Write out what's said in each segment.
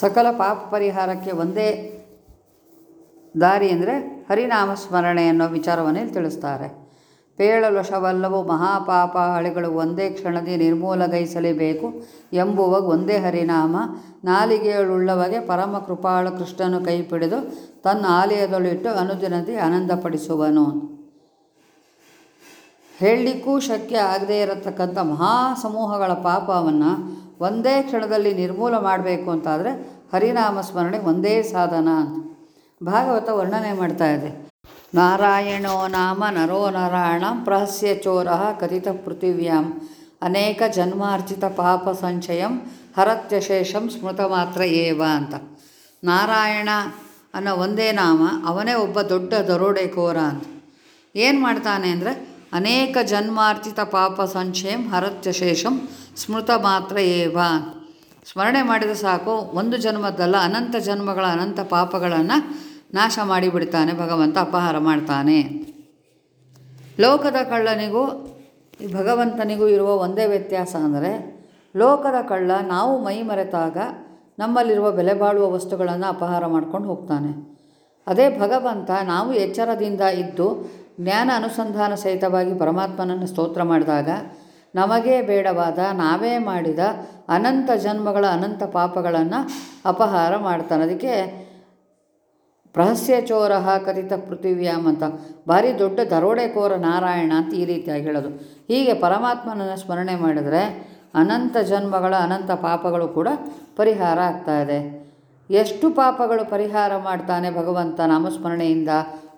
ಸಕಲ ಪಾಪ ಪರಿಹಾರಕ್ಕೆ ಒಂದೇ ದಾರಿ ಅಂದರೆ ಹರಿನಾಮ ಸ್ಮರಣೆ ಅನ್ನೋ ವಿಚಾರವನ್ನೇ ತಿಳಿಸ್ತಾರೆ. ಪೇಳಲೊಷವಲ್ಲವು ಮಹಾಪಾಪ ಹಳಿಗಳು ಒಂದೇ ಕ್ಷಣದಿ ನಿರ್ಮೂಲಗೈಸಲೇಬೇಕು ಎಂಬುವ ಒಂದೇ ಹರಿನಾಮ. ನಾಲಿಗೆಯಳುಳ್ಳವಗೆ ಪರಮ ಕೃಪಾಳು ಕೃಷ್ಣನು ಕೈಪಿಡಿದು ತನ್ನ ಆಲಯದಲ್ಲಿಟ್ಟು ಅನುದಿನದಿ ಆನಂದಪಡಿಸುವನು. ಹೇಳಲಿಕ್ಕೂ ಶಕ್ಯ ಆಗದೇ ಇರತಕ್ಕಂಥ ಮಹಾ ಸಮೂಹಗಳ ಪಾಪವನ್ನು ಒಂದೇ ಕ್ಷಣದಲ್ಲಿ ನಿರ್ಮೂಲ ಮಾಡಬೇಕು ಅಂತಾದರೆ ಹರಿನಾಮ ಸ್ಮರಣೆ ಒಂದೇ ಸಾಧನ ಅಂತ. ಭಾಗವತ ವರ್ಣನೆ ಮಾಡ್ತಾ ಇದೆ. ನಾರಾಯಣೋ ನಾಮ ನರೋ ನಾರಾಯಣ ಪ್ರಹಸ್ಯ ಚೋರ ಕಥಿತ ಪೃಥಿವ್ಯಾಂ. ಅನೇಕ ಜನ್ಮಾರ್ಜಿತ ಪಾಪ ಸಂಚಯಂ ಹರತ್ಯಶೇಷಂ ಸ್ಮೃತ ಮಾತ್ರ ಏವ ಅಂತ. ನಾರಾಯಣ ಅನ್ನೋ ಒಂದೇ ನಾಮ, ಅವನೇ ಒಬ್ಬ ದೊಡ್ಡ ದರೋಡೆಕೋರ ಅಂತ. ಏನು ಮಾಡ್ತಾನೆ ಅಂದರೆ ಅನೇಕ ಜನ್ಮಾರ್ಜಿತ ಪಾಪ ಸಂಚಯಂ ಹರತ್ಯಶೇಷಂ ಸ್ಮೃತ ಮಾತ್ರ ಏವ? ಸ್ಮರಣೆ ಮಾಡಿದರೆ ಸಾಕು. ಒಂದು ಜನ್ಮದ್ದಲ್ಲ, ಅನಂತ ಜನ್ಮಗಳ ಅನಂತ ಪಾಪಗಳನ್ನು ನಾಶ ಮಾಡಿಬಿಡ್ತಾನೆ, ಭಗವಂತ ಅಪಹಾರ ಮಾಡ್ತಾನೆ. ಲೋಕದ ಕಳ್ಳನಿಗೂ, ಈ ಭಗವಂತನಿಗೂ ಇರುವ ಒಂದೇ ವ್ಯತ್ಯಾಸ ಅಂದರೆ, ಲೋಕದ ಕಳ್ಳ ನಾವು ಮೈ ಮರೆತಾಗ ನಮ್ಮಲ್ಲಿರುವ ಬೆಲೆ ಬಾಳುವ ವಸ್ತುಗಳನ್ನು ಅಪಹಾರ ಮಾಡ್ಕೊಂಡು ಹೋಗ್ತಾನೆ. ಅದೇ ಭಗವಂತ ನಾವು ಎಚ್ಚರದಿಂದ ಇದ್ದು, ಜ್ಞಾನ ಅನುಸಂಧಾನ ಸಹಿತವಾಗಿ ಪರಮಾತ್ಮನನ್ನು ಸ್ತೋತ್ರ ಮಾಡಿದಾಗ ನಮಗೇ ಬೇಡವಾದ ನಾವೇ ಮಾಡಿದ ಅನಂತ ಜನ್ಮಗಳ ಅನಂತ ಪಾಪಗಳನ್ನು ಅಪಹಾರ ಮಾಡ್ತಾನೆ. ಅದಕ್ಕೆ ರಹಸ್ಯ ಚೋರ ಕಥಿತ ಪೃಥಿವ್ಯಾಮ್ ಅಂತ ಭಾರಿ ದೊಡ್ಡ ದರೋಡೆಕೋರ ನಾರಾಯಣ ಅಂತ ಈ ರೀತಿಯಾಗಿ ಹೇಳೋದು. ಹೀಗೆ ಪರಮಾತ್ಮನನ್ನು ಸ್ಮರಣೆ ಮಾಡಿದರೆ ಅನಂತ ಜನ್ಮಗಳ ಅನಂತ ಪಾಪಗಳು ಕೂಡ ಪರಿಹಾರ ಆಗ್ತಾ ಇದೆ. ಎಷ್ಟು ಪಾಪಗಳು ಪರಿಹಾರ ಮಾಡ್ತಾನೆ ಭಗವಂತ ನಾಮಸ್ಮರಣೆಯಿಂದ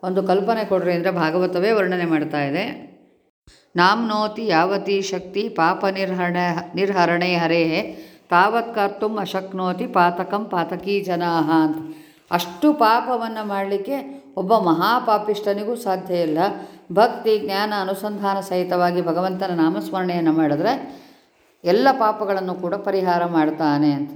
ಒಂದು ಕಲ್ಪನೆ ಕೊಡ್ರಿ ಅಂದರೆ ಭಾಗವತವೇ ವರ್ಣನೆ ಮಾಡ್ತಾ ಇದೆ. ನಾಮ್ನೋತಿ ಯಾವತಿ ಶಕ್ತಿ ಪಾಪ ನಿರ್ಹರಣ ನಿರ್ಹರಣೆ ಹರೇ, ತಾವತ್ ಕರ್ತುಂ ಅಶಕ್ನೋತಿ ಪಾತಕಂ ಪಾತಕಿ ಜನಾಹ ಅಂತ. ಅಷ್ಟು ಪಾಪವನ್ನು ಮಾಡಲಿಕ್ಕೆ ಒಬ್ಬ ಮಹಾಪಾಪಿಷ್ಟನಿಗೂ ಸಾಧ್ಯ ಇಲ್ಲ. ಭಕ್ತಿ, ಜ್ಞಾನ, ಅನುಸಂಧಾನ ಸಹಿತವಾಗಿ ಭಗವಂತನ ನಾಮಸ್ಮರಣೆಯನ್ನು ಮಾಡಿದ್ರೆ ಎಲ್ಲ ಪಾಪಗಳನ್ನು ಕೂಡ ಪರಿಹಾರ ಮಾಡ್ತಾನೆ ಅಂತ.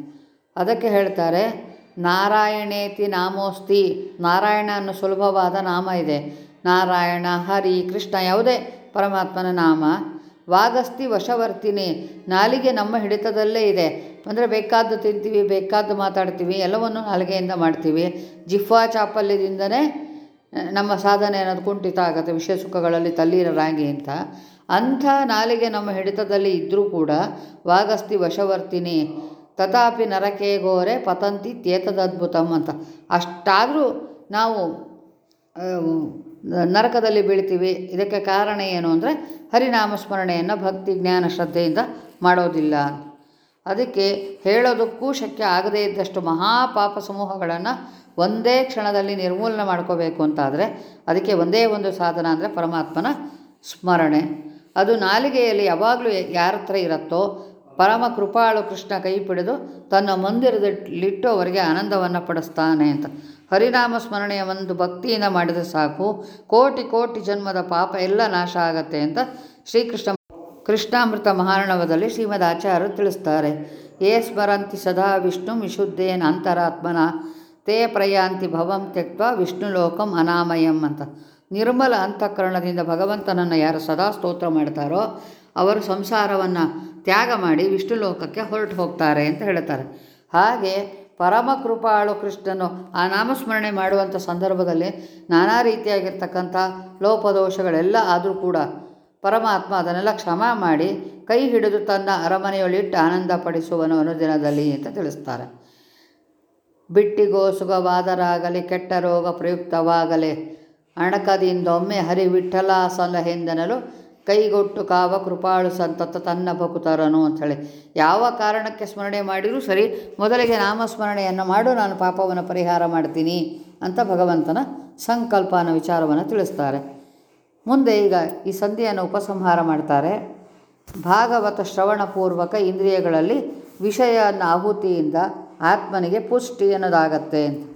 ಅದಕ್ಕೆ ಹೇಳ್ತಾರೆ, ನಾರಾಯಣೇತಿ ನಾಮೋಸ್ತಿ. ನಾರಾಯಣ ಅನ್ನೋ ಸುಲಭವಾದ ನಾಮ ಇದೆ. ನಾರಾಯಣ, ಹರಿ, ಕೃಷ್ಣ ಯಾವುದೇ ಪರಮಾತ್ಮನ ನಾಮ. ವಾಗಸ್ತಿ ವಶವರ್ತಿನಿ. ನಾಲಿಗೆ ನಮ್ಮ ಹಿಡಿತದಲ್ಲೇ ಇದೆ. ಅಂದರೆ ಬೇಕಾದ್ದು ತಿಂತೀವಿ, ಬೇಕಾದ್ದು ಮಾತಾಡ್ತೀವಿ, ಎಲ್ಲವನ್ನು ನಾಲಿಗೆಯಿಂದ ಮಾಡ್ತೀವಿ. ಜಿಫ್ವಾ ಚಾಪಲ್ಯದಿಂದನೇ ನಮ್ಮ ಸಾಧನೆ ಅನ್ನೋದು ಕುಂಠಿತ ಆಗುತ್ತೆ, ವಿಷಯ ಸುಖಗಳಲ್ಲಿ ತಲ್ಲೀರರಾಗಿ ಅಂತ. ಅಂಥ ನಾಲಿಗೆ ನಮ್ಮ ಹಿಡಿತದಲ್ಲಿ ಇದ್ದರೂ ಕೂಡ ವಾಗಸ್ತಿ ವಶವರ್ತಿನಿ. ತಥಾಪಿ ನರಕೇಗೋರೆ ಪತಂತಿ ತೇತದದ್ಭುತಂ ಅಂತ. ಅಷ್ಟಾದರೂ ನಾವು ನರಕದಲ್ಲಿ ಬೀಳ್ತೀವಿ. ಇದಕ್ಕೆ ಕಾರಣ ಏನು ಅಂದರೆ ಹರಿನಾಮ ಸ್ಮರಣೆಯನ್ನು ಭಕ್ತಿ, ಜ್ಞಾನ, ಶ್ರದ್ಧೆಯಿಂದ ಮಾಡೋದಿಲ್ಲ. ಅದಕ್ಕೆ ಹೇಳೋದಕ್ಕೂ ಶಕ್ಯ ಆಗದೇ ಇದ್ದಷ್ಟು ಮಹಾಪಾಪ ಸಮೂಹಗಳನ್ನು ಒಂದೇ ಕ್ಷಣದಲ್ಲಿ ನಿರ್ಮೂಲನೆ ಮಾಡ್ಕೋಬೇಕು ಅಂತಾದರೆ ಅದಕ್ಕೆ ಒಂದೇ ಒಂದು ಸಾಧನ ಅಂದರೆ ಪರಮಾತ್ಮನ ಸ್ಮರಣೆ. ಅದು ನಾಲಿಗೆಯಲ್ಲಿ ಯಾವಾಗಲೂ ಯಾರ ಹತ್ರ ಇರುತ್ತೋ ಪರಮ ಕೃಪಾಳು ಕೃಷ್ಣ ಕೈ ಪಿಡಿದು ತನ್ನ ಮಂದಿರದಲ್ಲಿಟ್ಟು ಅವರಿಗೆ ಆನಂದವನ್ನು ಪಡಿಸ್ತಾನೆ ಅಂತ. ಹರಿನಾಮ ಸ್ಮರಣೆಯ ಒಂದು ಭಕ್ತಿಯಿಂದ ಮಾಡಿದರೆ ಸಾಕು. ಕೋಟಿ ಕೋಟಿ ಜನ್ಮದ ಪಾಪ ಎಲ್ಲ ನಾಶ ಆಗತ್ತೆ ಅಂತ ಶ್ರೀಕೃಷ್ಣ ಕೃಷ್ಣಾಮೃತ ಮಹಾರಣವದಲ್ಲಿ ಶ್ರೀಮದ್ ಆಚಾರ್ಯರು ತಿಳಿಸ್ತಾರೆ. ಏ ಸ್ಮರಂತಿ ಸದಾ ವಿಷ್ಣು ವಿಶುದ್ಧೇನ ಅಂತರಾತ್ಮನ. ತೇ ಪ್ರಯಾಂತಿ ಭವಂ ತ್ಯಕ್ತ ವಿಷ್ಣು ಲೋಕಂ ಅನಾಮಯಂ ಅಂತ. ನಿರ್ಮಲ ಅಂತಃಕರಣದಿಂದ ಭಗವಂತನನ್ನು ಯಾರು ಸದಾ ಸ್ತೋತ್ರ ಮಾಡ್ತಾರೋ ಅವರು ಸಂಸಾರವನ್ನು ತ್ಯಾಗ ಮಾಡಿ ವಿಷ್ಣು ಲೋಕಕ್ಕೆ ಹೊರಟು ಹೋಗ್ತಾರೆ ಅಂತ ಹೇಳ್ತಾರೆ. ಹಾಗೆ ಪರಮ ಕೃಪಾಳು ಕೃಷ್ಣನು ಆ ನಾಮಸ್ಮರಣೆ ಮಾಡುವಂಥ ಸಂದರ್ಭದಲ್ಲಿ ನಾನಾ ರೀತಿಯಾಗಿರ್ತಕ್ಕಂಥ ಲೋಪದೋಷಗಳೆಲ್ಲ ಆದರೂ ಕೂಡ ಪರಮಾತ್ಮ ಅದನ್ನೆಲ್ಲ ಕ್ಷಮ ಮಾಡಿ ಕೈ ಹಿಡಿದು ತನ್ನ ಅರಮನೆಯೊಳಿಟ್ಟು ಆನಂದ ಪಡಿಸುವನು ಅನುದಿನದಲ್ಲಿ ಅಂತ ತಿಳಿಸ್ತಾರೆ. ಬಿಟ್ಟಿಗೋ ಸುಖವಾದರಾಗಲಿ ಕೆಟ್ಟ ರೋಗ ಪ್ರಯುಕ್ತವಾಗಲಿ ಅಣಕದಿಂದೊಮ್ಮೆ ಹರಿ ವಿಠಲ ಸಲಹೆಂದನಲು ಕೈಗೊಟ್ಟು ಕಾವ ಕೃಪಾಳು ಸಂತತ ತನ್ನ ಭಕುತರನು ಅಂಥೇಳಿ. ಯಾವ ಕಾರಣಕ್ಕೆ ಸ್ಮರಣೆ ಮಾಡಿದರೂ ಸರಿ, ಮೊದಲಿಗೆ ನಾಮಸ್ಮರಣೆಯನ್ನು ಮಾಡು, ನಾನು ಪಾಪವನ್ನು ಪರಿಹಾರ ಮಾಡ್ತೀನಿ ಅಂತ ಭಗವಂತನ ಸಂಕಲ್ಪ ಅನ್ನೋ ವಿಚಾರವನ್ನು ತಿಳಿಸ್ತಾರೆ. ಮುಂದೆ ಈಗ ಈ ಸಂಧಿಯನ್ನು ಉಪಸಂಹಾರ ಮಾಡ್ತಾರೆ. ಭಾಗವತ ಶ್ರವಣಪೂರ್ವಕ ಇಂದ್ರಿಯಗಳಲ್ಲಿ ವಿಷಯ ಅನ್ನೋ ಆಹುತಿಯಿಂದ ಆತ್ಮನಿಗೆ ಪುಷ್ಟಿ ಅನ್ನೋದಾಗತ್ತೆ ಅಂತ.